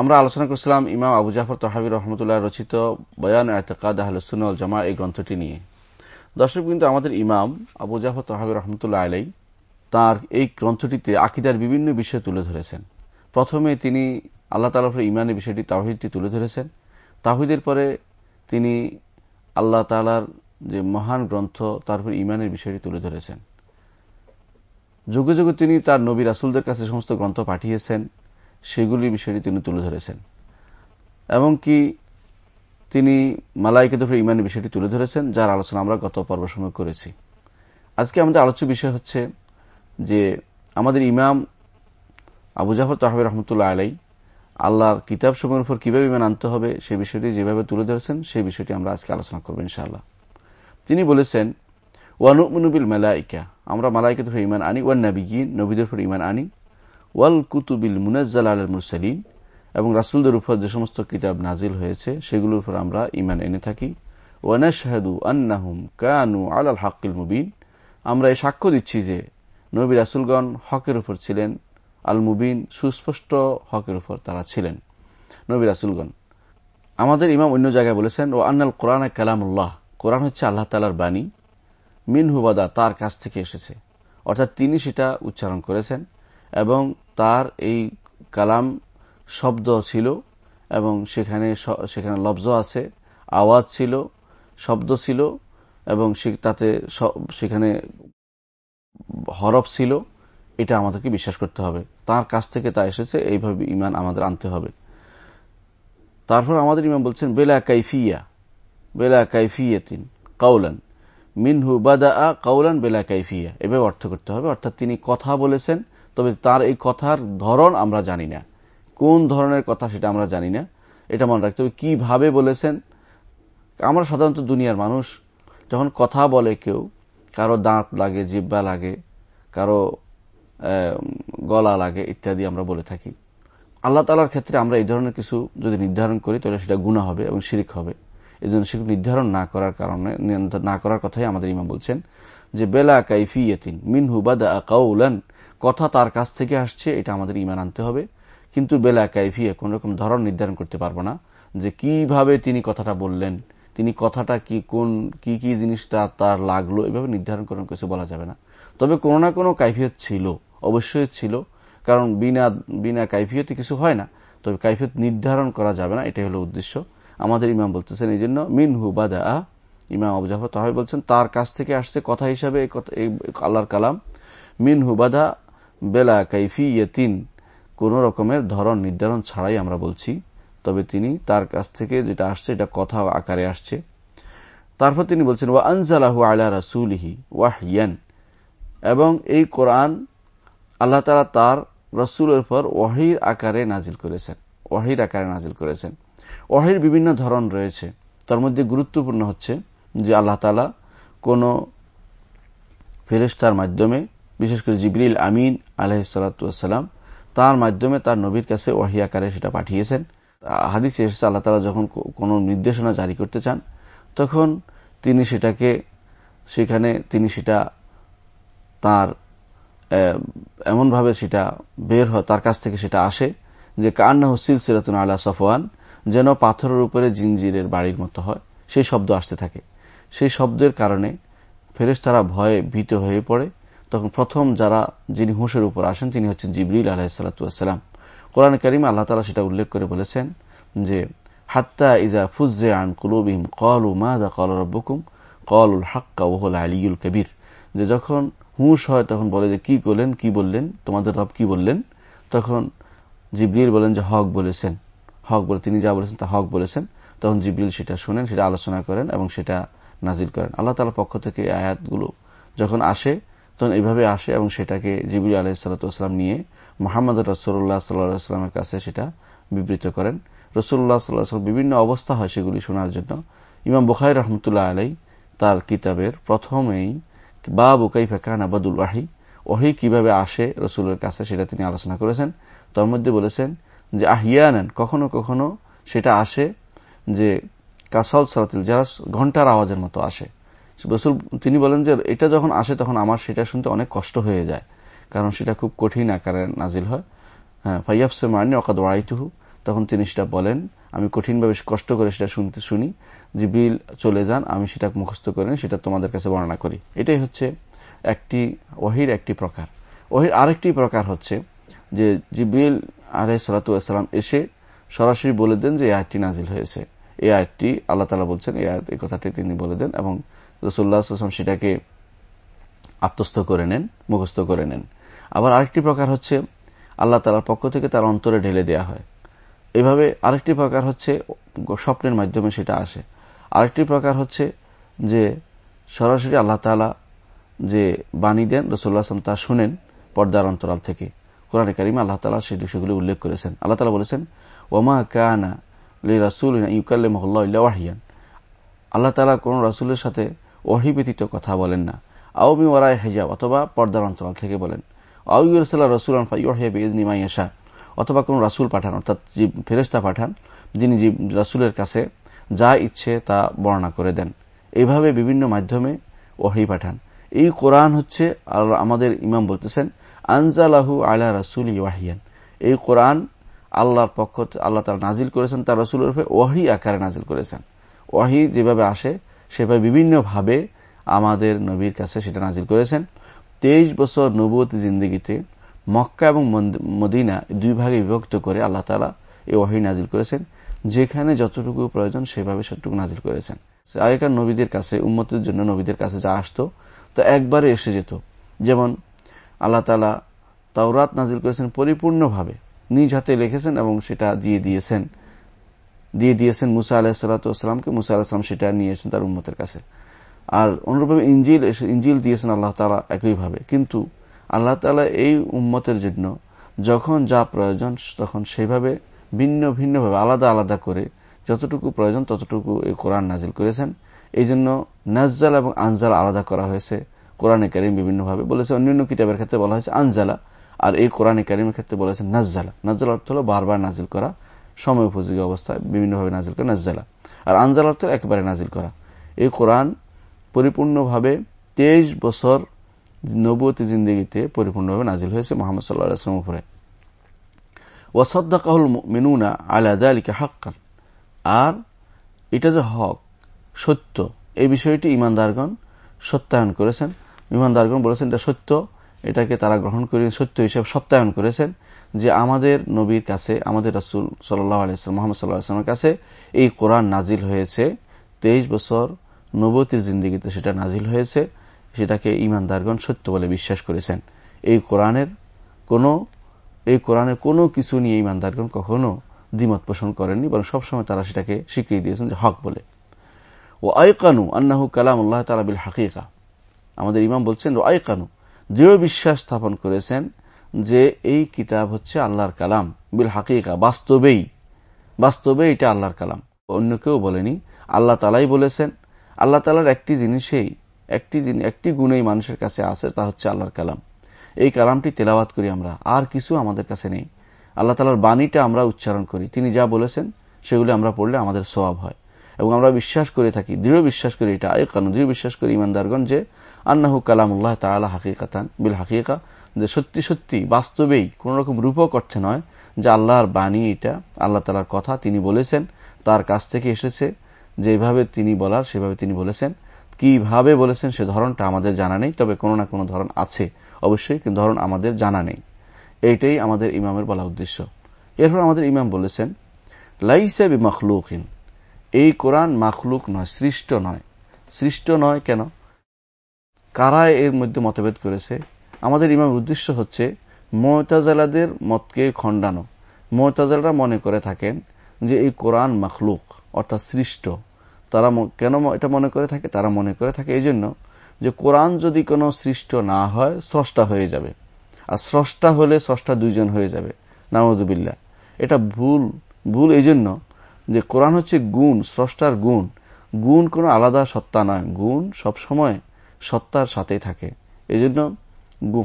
আমরা আলোচনা করছিলাম ইমাম আবু জাফর তহাবি রহমতুল্লাহ রচিত বয়ান এতকাদ আহলসুল জামা এই গ্রন্থটি নিয়ে। দর্শক কিন্তু আমাদের ইমাম আবু জাফর তহাবি রহমতুল্লাহ আলাই তার এই গ্রন্থটিতে আকিদার বিভিন্ন বিষয় তুলে ধরেছেন। প্রথমে তিনি আল্লাহ তালাফের ইমানের বিষয়টি তাহিদটি তুলে ধরেছেন। তাহিদের পরে তিনি আল্লাহ তালার যে মহান গ্রন্থ তারপর ইমানের বিষয়টি তুলে ধরেছেন। যুগে যুগে তিনি তার নবী রাসুলদের কাছে সমস্ত গ্রন্থ পাঠিয়েছেন। সেগুলির বিষয়টি তিনি তুলে ধরেছেন। এবং কি তিনি মালাইকে উপরে ইমানের বিষয়টি তুলে ধরেছেন, যার আলোচনা আমরা গত পর্ব সময় করেছি। আজকে আমাদের আলোচ্য বিষয় হচ্ছে যে আমাদের ইমাম আবু জাফর তাহবে রহমতুল্লাহ আলাই আল্লাহর কিতাব সময়ের উপর কীভাবে ইমান আনতে হবে সেই বিষয়টি যেভাবে তুলে ধরেছেন, সেই বিষয়টি আমরা আজকে আলোচনা করব ইনশাআল্লাহ। তিনি বলেছেন ওয়ানুবিল মালাইকা আমরা মালাইকে ধরে ইমান আনি, ওয়ান নাবিগিন নবীদের উপর ইমান আনি। ওয়াল কুতুবিল মুনাজ্জাল আল মুরসালিন, এবং রাসুলদের উপর যে সমস্ত কিতাব নাজিল হয়েছে, সেগুলোর উপর আমরা ইমান এনে থাকি। ওয়ানাশাহাদু আন্নাহুম কানু আলাল হাক্কিল মুবিন, আমরা এই সাক্ষ্য দিচ্ছি যে নবী রাসুলগণ হকের উপর ছিলেন, আল মুবিন সুস্পষ্ট হকের উপর তারা ছিলেন। নবী রাসুলগণ, আমাদের ইমাম অন্য জায়গায় বলেছেন ও আন্নাল কোরআন কালামুল্লাহ কোরআন হচ্ছে আল্লাহ তালার বাণী মিন হুবাদা তার কাছ থেকে এসেছে। অর্থাৎ তিনি সেটা উচ্চারণ করেছেন, এবং তার এই কালাম শব্দ ছিল এবং সেখানে সেখানে লব্জ আছে, আওয়াজ ছিল, শব্দ ছিল এবং তাতে সেখানে হরফ ছিল। এটা আমাদেরকে বিশ্বাস করতে হবে। তার কাছ থেকে তা এসেছে, এইভাবে ইমান আমাদের আনতে হবে। তারপর আমাদের ইমাম বলছেন, বেলা কাইফিয়া, বেলা কাইফিয়াতিন কাউলান মিনহু বাদা কাউলান বেলা কাইফিয়া। এভাবে অর্থ করতে হবে। অর্থাৎ তিনি কথা বলেছেন তবে তার এই কথার ধরন আমরা জানি না। কোন ধরনের কথা সেটা আমরা জানি না। এটা মনে রাখতে হবে, কীভাবে বলেছেন? আমরা সাধারণত দুনিয়ার মানুষ, যখন কথা বলে কেউ, কারও দাঁত লাগে, জিব্বা লাগে, কারও গলা লাগে ইত্যাদি আমরা বলে থাকি। আল্লাহ তালার ক্ষেত্রে আমরা এই ধরনের কিছু যদি নির্ধারণ করি, তাহলে সেটা গুণা হবে এবং শিরিক হবে। এই জন্য সেগুলো নির্ধারণ না করার কারণে না করার কথাই আমাদের ইমাম বলছেন যে, বেলা কাইফি ইয়েতিন মিনহু বাদা কাউলান কথা তার কাছ থেকে আসছে, এটা আমাদের ইমান আনতে হবে। কিন্তু বেলা কাইফিয়া কোন রকম ধরন নির্ধারণ করতে পারব না যে কীভাবে তিনি কথাটা বললেন, তিনি কথাটা কি কোন, কি কি জিনিসটা তার লাগল, এভাবে নির্ধারণ করার কিছু বলা যাবে না। তবে কোনো না কোনো কাইফিয়ত ছিল, অবশ্যই ছিল, কারণ বিনা বিনা কাইফিয়তে কিছু হয় না। তবে কাইফিয়ত নির্ধারণ করা যাবে না, এটাই হলো উদ্দেশ্য। আমাদের ইমাম বলতেছেন এই জন্য, মিনহু বাদা ইমাম আবু জাফর তাহলে বলছেন, তার কাছ থেকে আসছে কথা হিসাবে আল্লাহর কালাম। মিনহু বাদা বেলা কাইফি ইয়েতিন কোন রকমের ধরন নির্ধারণ ছাড়াই আমরা বলছি। তবে তিনি তার কাছ থেকে যেটা আসছে, এটা কথা আকারে আসছে। তারপর তিনি বলছেন, ওয়া আনজালাহু আলা রাসুলিহি ওয়াহিয়ান এবং এই কোরআন আল্লাহ তালা তার রসুলের পর ওয়াহির আকারে নাজিল করেছেন, ওয়াহির আকারে নাজিল করেছেন। ওয়াহির বিভিন্ন ধরন রয়েছে। তার মধ্যে গুরুত্বপূর্ণ হচ্ছে যে আল্লাহ তালা কোন ফেরেস্তার মাধ্যমে বিশেষ করে জিবরিল আমিন আলহিসাল্লাম তার মাধ্যমে তার নবীর কাছে ওয়াহি আকারে সেটা পাঠিয়েছেন। হাদিস এসেছে, আল্লাহ তালা যখন কোন নির্দেশনা জারি করতে চান, তখন তিনি সেটাকে, সেখানে তিনি সেটা তার এমনভাবে সেটা বের হয় তার কাছ থেকে সেটা আসে যে কান্না হসিল সিরাতুন আল্লাহ সফওয়ান, যেন পাথরের উপরে জিনজিরের বাড়ির মতো হয়। সেই শব্দ আসতে থাকে। সেই শব্দের কারণে ফেরেস তারা ভয়ে ভীত হয়ে পড়ে। তখন প্রথম যারা যিনি হুঁশের উপর আসেন, তিনি হচ্ছেন জিবরিল আলাহিসাল্লাম কোরআন করিম আল্লাহ তালা সেটা উল্লেখ করে বলেছেন যে, হাত্তা ইজা ফুজে আন কুলুবিম কলু মাদা কল রব্বকুম? উল হাক্কা ওহল আলিউল কবির। যে যখন হুঁশ হয়, তখন বলে যে, কি করলেন? কি বললেন? তোমাদের রব কি বললেন? তখন জিবরিল বলেন যে, হক বলেছেন। হক বলে তিনি যা বলেছেন তা হক বলেছেন। তখন জিবরিল সেটা শোনেন, সেটা আলোচনা করেন এবং সেটা নাজিল করেন। আল্লাহ তালার পক্ষ থেকে আয়াতগুলো যখন আসে তখন এইভাবে আসে এবং সেটাকে জিবুল আলহিসাল্লাম নিয়ে মোহাম্মদ রসুল্লাহ সাল্লাহামের কাছে সেটা বিবৃত করেন। রসুল্লাহ সাল্লাহ বিভিন্ন অবস্থা হয় সেগুলি শোনার জন্য। ইমাম বুখাই রহমতুল্লাহ আলাই তার কিতাবের প্রথমেই বাবু কাইফা কানা বাদুল ওয়াহি ওহি কীভাবে আসে রসুলের কাছে সেটা তিনি আলোচনা করেছেন। তার মধ্যে বলেছেন যে আহিয়ানেন কখনো কখনো সেটা আসে যে কাসল সালাতিল যারা ঘণ্টার আওয়াজের মতো আসে। রসুল তিনি বলেন যে এটা যখন আসে তখন আমার সেটা শুনতে অনেক কষ্ট হয়ে যায়। কারণ সেটা খুব কঠিন আকারে নাজিল হয়। হ্যাঁ ফাইয়াফসে মানি অকাদ ওয়াইতুহু। তখন তিনি সেটা বলেন, আমি কঠিনভাবে কষ্ট করে সেটা শুনতে শুনি। জিবিল চলে যান, আমি সেটা মুখস্থ করে সেটা তোমাদের কাছে বর্ণনা করি। এটাই হচ্ছে একটি ওহির একটি প্রকার। ওহির আরেকটি প্রকার হচ্ছে যে জিবিল আলহ সালাতাম এসে সরাসরি বলে দেন যে এই আয়টি নাজিল হয়েছে। এই আয়টি আল্লাহ তালা বলছেন, এই আয়াত এই কথাটি তিনি বলে দেন এবং রসুল্লাহাম সেটাকে আত্মস্থ করে নেন, মুখস্থ করে নেন। আবার আরেকটি প্রকার হচ্ছে, আল্লাহ তালার পক্ষ থেকে তার অন্তরে ঢেলে দেয়া হয়। এভাবে আরেকটি প্রকার হচ্ছে, স্বপ্নের মাধ্যমে সেটা আসে। আরেকটি প্রকার হচ্ছে যে, সরাসরি আল্লাহ তালা যে বাণী দেন রসুল্লাহ আসলাম তা শুনেন পর্দার অন্তরাল থেকে। কোরআন করিম আল্লাহ তালা সেই বিষয়গুলি উল্লেখ করেছেন। আল্লাহ তালা বলেছেন, ওমা কানা লি রাসুল ইউকাল্লাহিয়ান আল্লাহ তালা কোন রাসুলের সাথে ওহি ব্যতীত কথা বলেন না। আউমি ওরাই হেজাব, অথবা পর্দার অন্তরাল থেকে বলেন। আউসাল্লাহ রসুল ইজনিমাইয়াশা অথবা কোন রাসুল পাঠান, অর্থাৎ ফেরেস্তা পাঠান, যিনি রাসুলের কাছে যা ইচ্ছে তা বর্ণনা করে দেন। এইভাবে বিভিন্ন মাধ্যমে ওহি পাঠান। এই কোরআন হচ্ছে আমাদের ইমাম বলতেছেন, আনজালাহু আলা রাসুল ওয়াহিয়ান। এই কোরআন আল্লাহর পক্ষ, আল্লাহ তারা নাজিল করেছেন, তার রসুলের ওয়াহি আকারে নাজিল করেছেন। ওয়াহি যেভাবে আসে সেভাবে বিভিন্নভাবে আমাদের নবীর কাছে সেটা নাজিল করেছেন। তেইশ বছর নবতী জিন্দগিতে মক্কা এবং মদিনা দুই ভাগে বিভক্ত করে আল্লাহ তালা এই ওয়াহি নাজিল করেছেন। যেখানে যতটুকু প্রয়োজন সেভাবে সেটুকু নাজিল করেছেন। আগেকার নবীদের কাছে, উম্মতের জন্য নবীদের কাছে যা আসতো, তো একবারে এসে যেত। যেমন আল্লাহ তালা তাওরাত নাজিল করেছেন পরিপূর্ণভাবে। নিজ হাতে লিখেছেন এবং সেটা দিয়ে দিয়েছেন। দিয়ে দিয়েছেন মুসা আলাহ সাল্লাতামকে মুসা আলাহিসাম সেটা নিয়েছেন তার উন্মতের কাছে। আর অনুরূপভাবে ইঞ্জিল ইঞ্জিল দিয়েছেন আল্লাহ তালা একইভাবে। কিন্তু আল্লাহ তালা এই উম্মতের জন্য যখন যা প্রয়োজন তখন সেভাবে ভিন্ন ভিন্নভাবে আলাদা আলাদা করে যতটুকু প্রয়োজন ততটুকু এই কোরআন নাজিল করেছেন। এই জন্য নাজ্জাল এবং আনজাল আলাদা করা হয়েছে। কোরআনে কারিম বিভিন্নভাবে বলেছে। অন্যান্য কিতাবের ক্ষেত্রে বলা হয়েছে আনজালা। আর এই কোরআনে কারিমের ক্ষেত্রে বলেছে নাজ্জালা। নাজ্জাল অর্থ হল বারবার নাজিল করা সময় উপযোগী অবস্থায় বিভিন্নভাবে নাজিল করা নাজ্জালা। আর আনজাল অর্থ একেবারে নাজিল করা। এই কোরআন পরিপূর্ণভাবে তেইশ বছর নবতী জিন্দগিতে পরিপূর্ণভাবে নাজিল হয়েছে মোহাম্মদ সাল্লাহ উপরে। ওয়াসদ্দাকাহুল মেনুনা হাক্কান। আর এটা যে হক, সত্য, এই বিষয়টি ইমানদারগণ সত্যায়ন করেছেন। ইমানদারগণ বলেছেন, এটা সত্য, এটাকে তারা গ্রহণ করে সত্য হিসেবে সত্যায়ন করেছেন। যে আমাদের নবীর কাছে, আমাদের রাসুল সাল্লাহ আলাইসলাম মোহাম্মদ সাল্লাহ কাছে এই কোরআন নাজিল হয়েছে। তেইশ বছর নবতীর জিন্দিগিতে সেটা নাজিল হয়েছে। সেটাকে ইমানদারগণ সত্য বলে বিশ্বাস করেছেন। এই কোরআনের কোন, এই কোরআনের কোনো কিছু নিয়ে ইমানদারগণ কখনো দ্বিমত পোষণ করেননি, বরং সবসময় তারা সেটাকে স্বীকৃতি দিয়েছেন যে হক বলে। ও আয়কানু আন্নাহু কালাম আল্লাহ তালা বিল হাকিকা। আমাদের ইমাম বলছেন ও আয়কানু দৃঢ় বিশ্বাস স্থাপন করেছেন যে এই কিতাব হচ্ছে আল্লাহর কালাম, বিল হাকিকা, বাস্তবেই। বাস্তবে এটা আল্লাহর কালাম। অন্য কেউ বলেনি। আল্লাহ তালাই বলেছেন, আল্লাহ তালার একটি জিনিসেই একটি একটি গুণেই মানুষের কাছে আছে, তা হচ্ছে আল্লাহর কালাম। এই কালামটি তেলাওয়াত করি আমরা, আর কিছু আমাদের কাছে নেই। আল্লাহ তালার বাণীটা আমরা উচ্চারণ করি। তিনি যা বলেছেন, সেগুলি আমরা পড়লে আমাদের স্বভাব হয়। এবং আমরা বিশ্বাস করে থাকি, দৃঢ় বিশ্বাস করি এটা আয় দৃঢ় বিশ্বাস করি ইমানদারগণ যে, আন্নাহু কালামুল্লাহ তালা হাকিকাতান, বিল হাকিকা যে সত্যি সত্যি বাস্তবেই কোন রকম রূপক অর্থে নয় যে আল্লাহর বাণী এটা, আল্লাহ তালার কথা তিনি বলেছেন, তার কাছ থেকে এসেছে, যেভাবে তিনি বলার সেভাবে তিনি বলেছেন। কীভাবে বলেছেন সে ধরনটা আমাদের জানা নেই, তবে কোনো না কোনো ধরন আছে। অবশ্যই কিন্তু ধরন আমাদের জানা নেই। এইটাই আমাদের ইমামের বলা উদ্দেশ্য। এরপর আমাদের ইমাম বলেছেন, লাইসে বি মখলুকিন এই কোরআন মাখলুক নয়, সৃষ্ট নয়। সৃষ্ট নয় কেন? কারা এর মধ্যে মতভেদ করেছে? আমাদের ইমামের উদ্দেশ্য হচ্ছে মোতাজালাদের মতকে খণ্ডানো। মোতাজালরা মনে করে থাকেন যে এই কোরআন মাখলুক, অর্থাৎ সৃষ্ট। তারা কেন এটা মনে করে থাকে? তারা মনে করে থাকে এই জন্য যে কোরআন যদি কোনো সৃষ্ট না হয়, স্রষ্টা হয়ে যাবে। আর স্রষ্টা হলে স্রষ্টা দুইজন হয়ে যাবে। নামদুবিল্লা এটা ভুল ভুল এই জন্য যে কোরআন হচ্ছে গুণ, স্রষ্টার গুণ। গুণ কোনো আলাদা সত্তা নয়। গুণ সবসময় সত্তার সাথেই থাকে। এই জন্য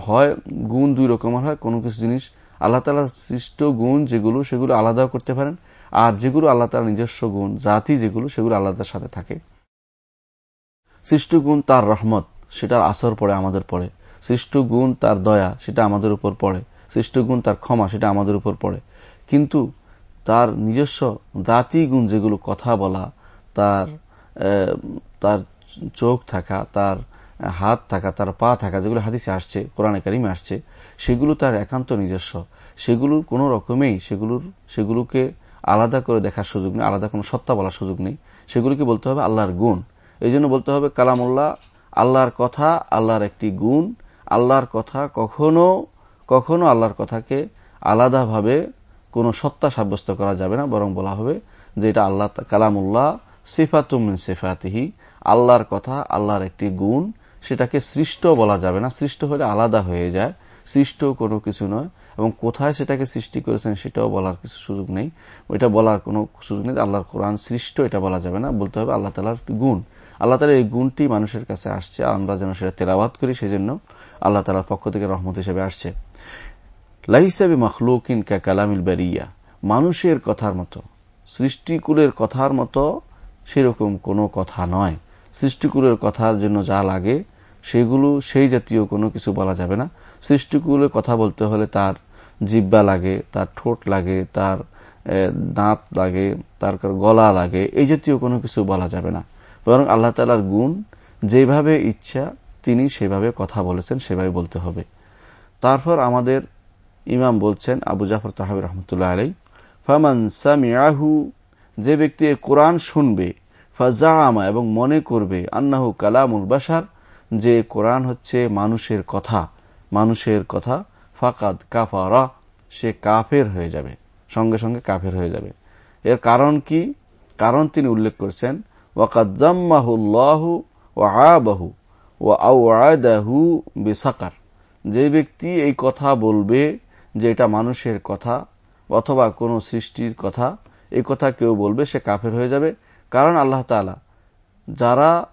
হয় গুণ দুই রকমের হয় কোনো কিছু জিনিস। আল্লাহ তালা সৃষ্ট গুণ যেগুলো সেগুলো আলাদা করতে পারেন। আর যেগুলো আল্লাহ তালা নিজস্ব গুণ জাতি যেগুলো সেগুলো আল্লাহর সাথে থাকে। সৃষ্ট গুণ তার রহমত সেটার আসর পড়ে আমাদের পড়ে। সৃষ্ট গুণ তার দয়া সেটা আমাদের উপর পড়ে। সৃষ্ট গুণ তার ক্ষমা সেটা আমাদের উপর পড়ে। কিন্তু তার নিজস্ব দাতি গুণ যেগুলো কথা বলা তার তার চোখ থাকা তার হাত থাকা, তার পা থাকা, যেগুলো হাদিসে আসছে, কোরআনে কারিমে আসছে, সেগুলো তার একান্ত নিজস্ব। সেগুলোর কোন রকমেই সেগুলোর, সেগুলোকে আলাদা করে দেখার সুযোগ নেই, আলাদা কোনো সত্তা বলার সুযোগ নেই। সেগুলোকে বলতে হবে আল্লাহর গুণ। এই জন্য বলতে হবে কালামুল্লাহ, আল্লাহর কথা, আল্লাহর একটি গুণ, আল্লাহর কথা কখনো কখনো আল্লাহর কথাকে আলাদাভাবে কোনো সত্তা সাব্যস্ত করা যাবে না, বরং বলা হবে যে এটা আল্লাহ, কালামুল্লাহ সিফাতুমিন সিফাতিহি, আল্লাহর কথা, আল্লাহর একটি গুণ সেটাকে সৃষ্ট বলা যাবে না। সৃষ্ট হলে আলাদা হয়ে যায়। সৃষ্ট কোনো কিছু নয়। এবং কোথায় সেটাকে সৃষ্টি করেছেন সেটাও বলার কিছু সুযোগ নেই। ওইটা বলার কোনো সুযোগ নেই আল্লাহর কোরআন সৃষ্ট, এটা বলা যাবে না। বলতে হবে আল্লাহ তালার গুণ। আল্লাহ তালা এই গুণটি মানুষের কাছে আসছে। আমরা যেন সেটা তেলাবাদ করি, সেজন্য আল্লাহ তালার পক্ষ থেকে রহমত হিসেবে আসছে। লাইসাবি মখলুকিন কা কালামিল বারিয়া। মানুষের কথার মতো, সৃষ্টিকুলের কথার মতো সেরকম কোনো কথা নয়। সৃষ্টিকুলের কথার জন্য যা লাগে, সেগুলো, সেই জাতীয় কোনো কিছু বলা যাবে না। সৃষ্টিকুলের কথা বলতে হলে তার জিব্বা লাগে, তার ঠোঁট লাগে, তার দাঁত লাগে, তার গলা লাগে, এই জাতীয় কোনো কিছু বলা যাবে না। বরং আল্লাহ তালার গুণ, যেভাবে ইচ্ছা, তিনি সেভাবে কথা বলেছেন, সেভাবে বলতে হবে। তারপর আমাদের ইমাম বলছেন আবু জাফর তাহাবি রহমতুল্লাহ আলাই ফামান সামিয়াহু যে ব্যক্তি কোরআন শুনবে ফাজামা এবং মনে করবে আন্নাহু কালামুল বাসার যে কোরআন হচ্ছে মানুষের কথা মানুষের কথা, ফাকাদ কাফারা, সে কাফের হয়ে যাবে, সঙ্গে সঙ্গে কাফের হয়ে যাবে। এর কারণ কি? কারণ তিনি উল্লেখ করছেন ওয়াকাদ্দাম্মাহুল্লাহু ও ও আউআদাহু বিসাকার। যে ব্যক্তি এই কথা বলবে যে এটা মানুষের কথা অথবা কোনো সৃষ্টির কথা, এই কথা কেউ বলবে সে কাফের হয়ে যাবে। কারণ আল্লাহ তালা যারা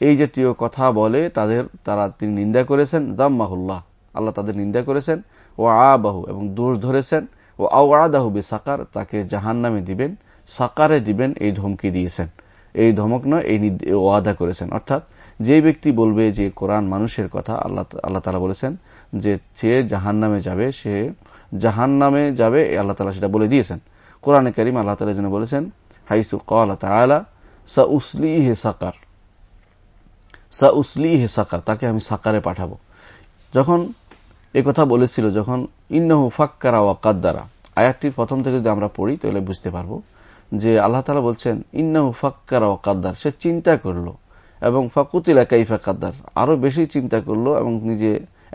এই জাতীয় কথা বলে তাদের, তারা তিনি নিন্দা করেছেন, দাম্মাহুল্লাহ। আল্লাহ তাদের নিন্দা করেছেন, ও আবাহু এবং দোষ ধরেছেন, ও আদাহু বে সাকার তাকে জাহান নামে দিবেন, সাকারে দিবেন, এই ধমকি দিয়েছেন। এই ধমক নয়, এই ওয়াদা করেছেন। অর্থাৎ যে ব্যক্তি বলবে যে কোরআন মানুষের কথা, আল্লাহ আল্লাহ তালা বলেছেন যে সে জাহান নামে যাবে, সে জাহান নামে যাবে আল্লাহ তালা সেটা বলে দিয়েছেন। কোরআনে করিম আল্লাহ তালা জন্য বলেছেন হাইসু কলা হে সাকার। তাকে আমি সাকারে পাঠাবো। যখন এ কথা বলেছিল, যখন ইন্নহু ফাক্কারা ওয়া কাদ্দারা, আয়াতটির প্রথম থেকে যদি আমরা পড়ি, তাহলে বুঝতে পারব যে আল্লাহ তালা বলছেন, ইন্নাহু ফাক্কারা ওয়া কাদ্দার, সে চিন্তা করল, এবং ফাকুতিলা কাইফা কাদ্দার, আরও বেশি চিন্তা করল এবং নিজে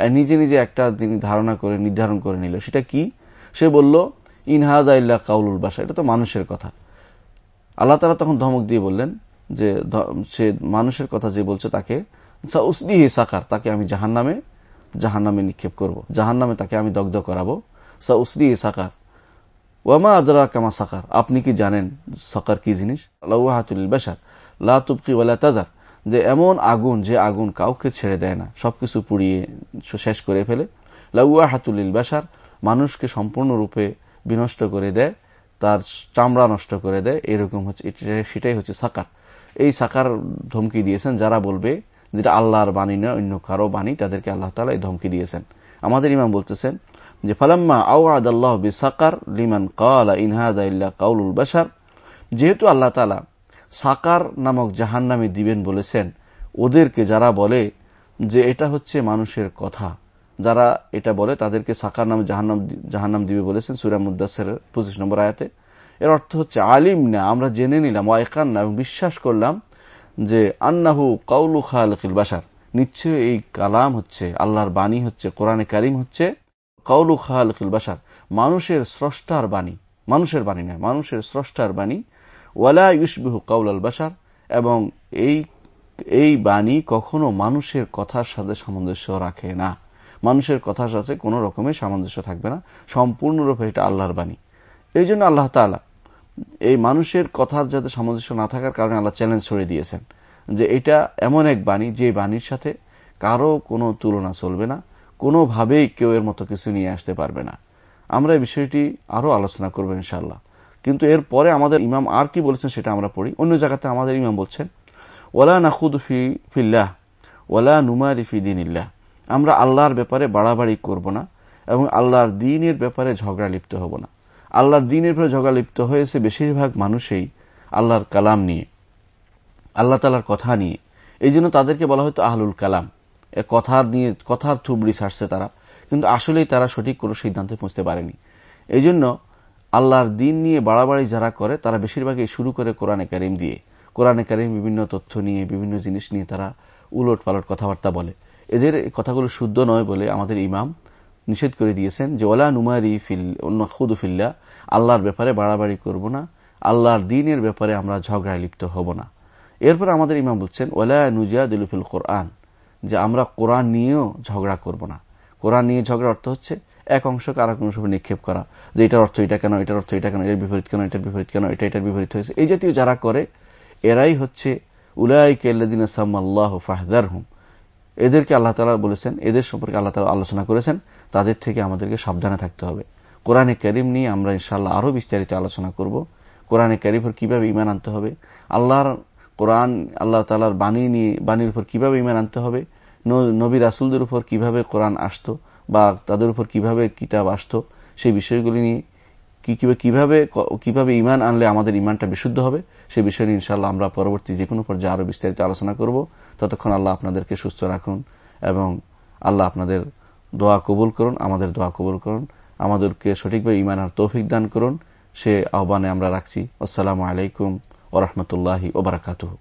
নিজে নিজে একটা তিনি ধারণা করে, নির্ধারণ করে নিল। সেটা কি? সে বলল ইনহাদা ইল্লা কাউলুল বাসা এটা তো মানুষের কথা। আল্লাহ তালা তখন ধমক দিয়ে বললেন যে সে মানুষের কথা যে বলছে তাকে সাকার, তাকে আমি জাহান নামে জাহান নামে নিক্ষেপ করব। জাহান নামে তাকে আমি দগ্ধ করাবো। সা সাকার। ওয়ামা আদরা কামা সাকার। আপনি কি জানেন সাকার কি জিনিস? আল্লাহাতুল লাতুবকি ওয়ালা তাজার যে এমন আগুন, যে আগুন কাউকে ছেড়ে দেয় না। সবকিছু পুড়িয়ে শেষ করে ফেলে। লাউয়া হাতুলিল বেশার। মানুষকে সম্পূর্ণরূপে বিনষ্ট করে দেয়। তার চামড়া নষ্ট করে দেয়, এরকম হচ্ছে সেটাই হচ্ছে সাকার। এই সাকার ধমকি দিয়েছেন যারা বলবে যেটা আল্লাহর বাণী নয় অন্য কারও বাণী, তাদেরকে আল্লাহ তালা এই ধমকি দিয়েছেন। আমাদের ইমাম বলতেছেন যে, ফালাম্মা আওয়াদ আল্লাহ বি সাকার লিমান কালা ইনহাদা কাউলুল বাসার যেহেতু আল্লাহ তালা সাকার নামক জাহান নামে দিবেন বলেছেন, ওদেরকে যারা বলে যে এটা হচ্ছে মানুষের কথা যারা এটা বলে তাদেরকে সাকার নাম জাহান্নাম জাহান্নাম দিবে বলেছেন সুরা মুদাসের পঁচিশ নম্বর আয়াতে। এর অর্থ হচ্ছে আলিম না, আমরা জেনে নিলাম, ওয়াইকান না বিশ্বাস করলাম যে আন্নাহু কাউলু খালকিল বাসার নিশ্চয় এই কালাম হচ্ছে আল্লাহর বাণী হচ্ছে, কোরআনে কারিম হচ্ছে কাউলু খালকিল বাসার মানুষের স্রষ্টার বাণী, মানুষের বাণী নয়, মানুষের স্রষ্টার বাণী। ওয়ালা ইউসবিহু কাউল আল বাসার এবং এই এই বাণী কখনো মানুষের কথার সাথে সামঞ্জস্য রাখে না। মানুষের কথার সাথে কোনো রকমের সামঞ্জস্য থাকবে না। সম্পূর্ণরূপে এটা আল্লাহর বাণী। এই জন্য আল্লাহ তালা এই মানুষের কথার যাতে সামঞ্জস্য না থাকার কারণে আল্লাহ চ্যালেঞ্জ ছড়িয়ে দিয়েছেন যে এটা এমন এক বাণী, যে বাণীর সাথে কারও কোনো তুলনা চলবে না, কোনোভাবেই কেউ এর মতো কিছু নিয়ে আসতে পারবে না। আমরা এই বিষয়টি আরও আলোচনা করব ইনশাল্লাহ কিন্তু এর পরে আমাদের ইমাম আর কি বলেছেন সেটা আমরা পড়ি। অন্য জায়গাতে আমাদের ইমাম বলছেন ওলা নাকুদ ফি, ফিল্লাহ ওলা নুমারি ফি দিনিল্লাহ। আমরা আল্লাহর ব্যাপারে বাড়াবাড়ি করব না এবং আল্লাহর দিনের ব্যাপারে ঝগড়া লিপ্ত হব না। আল্লাহর দিনের ব্যাপারে ঝগড়া লিপ্ত হয়েছে বেশিরভাগ মানুষই আল্লাহর কালাম নিয়ে, আল্লাহ তালার কথা নিয়ে। এই জন্য তাদেরকে বলা হয়তো আহলুল কালাম। কথার নিয়ে, কথার থুবড়ি ছাড়ছে তারা, কিন্তু আসলেই তারা সঠিক কোনো সিদ্ধান্তে পৌঁছতে পারেনি। এই জন্য আল্লাহর দিন নিয়ে বাড়াবাড়ি যারা করে, তারা বেশিরভাগই শুরু করে কোরআনে কারিম দিয়ে। কোরআনে কারিম বিভিন্ন তথ্য নিয়ে, বিভিন্ন জিনিস নিয়ে তারা উলট পালট কথাবার্তা বলে। এদের কথাগুলো শুদ্ধ নয় বলে আমাদের ইমাম নিষেধ করে দিয়েছেন যে, ওলা নুমারি ফিল খুদুফিল্লা আল্লাহর ব্যাপারে বাড়াবাড়ি করব না, আল্লাহর দিনের ব্যাপারে আমরা ঝগড়ায় লিপ্ত হব না। এরপর আমাদের ইমাম বলছেন, ওলা নুজা দিলুফিল কোরআন, যে আমরা কোরআন নিয়েও ঝগড়া করব না। কোরআন নিয়ে ঝগড়া অর্থ হচ্ছে এক অংশকে আর এক অংশ নিক্ষেপ করা। যে এটার অর্থ এটা কেন, এটার অর্থ এটা কেন এর বিপরীত কেন, এটার বিপরীত কেন, এটা এটার বিপরীত হয়েছে। এই জাতীয় যারা করে, এরাই হচ্ছে উলাইকেল্লাদিন সাম্মাল্লাহ ফাহদার হুম এদেরকে আল্লাহ তালা বলেছেন, এদের সম্পর্কে আল্লাহ তালা আলোচনা করেছেন, তাদের থেকে আমাদেরকে সাবধানে থাকতে হবে। কোরআনে করিম নিয়ে আমরা ইনশাল্লাহ আরও বিস্তারিত আলোচনা করব। কোরআনে করিমের কীভাবে ইমান আনতে হবে, আল্লাহর কোরআন আল্লাহ তালার বাণী নিয়ে, বাণীর উপর কীভাবে ইমান আনতে হবে নবী রাসুলদের উপর কীভাবে কোরআন আসতো বা তাদের উপর কীভাবে কিতাব আসতো, সেই বিষয়গুলি নিয়ে কীভাবে কীভাবে ইমান আনলে আমাদের ইমানটা বিশুদ্ধ হবে, সে বিষয়ে ইনশাল্লাহ আমরা পরবর্তী যে কোনো পর্যায়ে আরও বিস্তারিত আলোচনা করব। ততক্ষণ আল্লাহ আপনাদেরকে সুস্থ রাখুন এবং আল্লাহ আপনাদের দোয়া কবুল করুন, আমাদের দোয়া কবুল করুন, আমাদেরকে সঠিকভাবে ইমান আর তৌফিক দান করুন। সে আহ্বানে আমরা রাখছি। আসসালামু আলাইকুম ওরহমতুল্লাহি ওবরাকাতুহ